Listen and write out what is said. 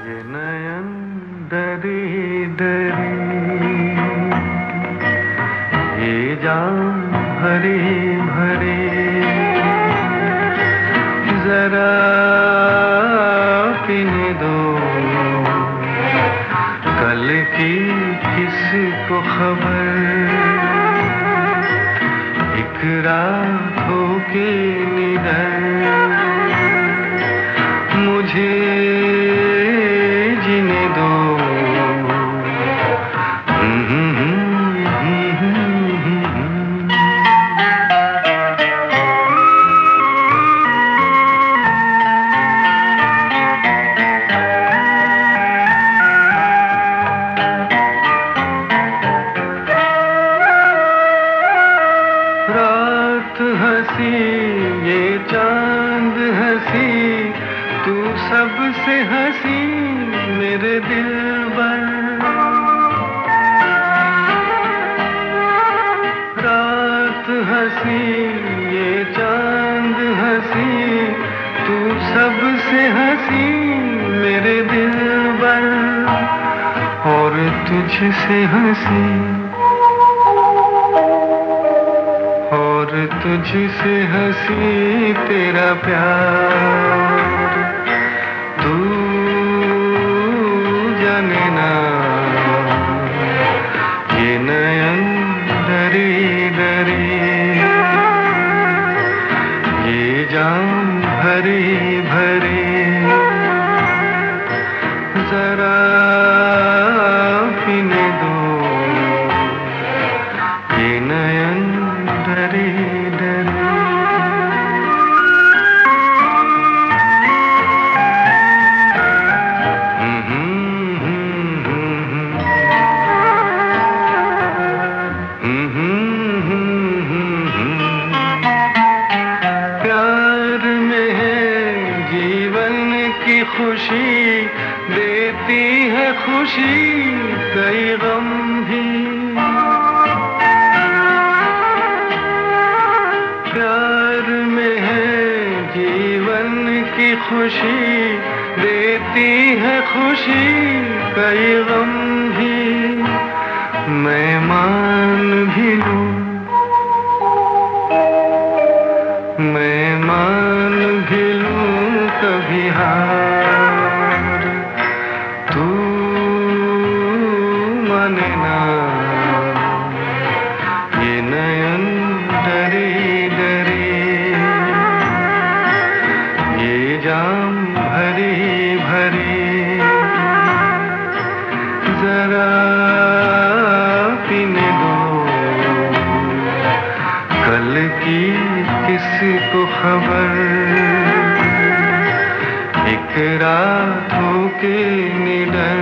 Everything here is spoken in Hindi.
ये नयन डरी डरी ये जान भरी भरी। जरा पीने दो। कल की किसको खबर? एक रात हँसी, ये चाँद हँसी, तू सबसे हँसी मेरे दिल पर। रात हँसी, ये चाँद हँसी, तू सबसे हँसी मेरे दिल पर। और तुझसे हँसी तुझसे हँसी तेरा प्यार। तू जाने ना। ये नयन डरी डरी। ये जान भरी भरी। जरा देती है खुशी कई गम भी। प्यार में है जीवन की खुशी, देती है खुशी कई गम भी। मैं मान भी लूँ, मैं मान कल की किसको खबर। एक रात के निडर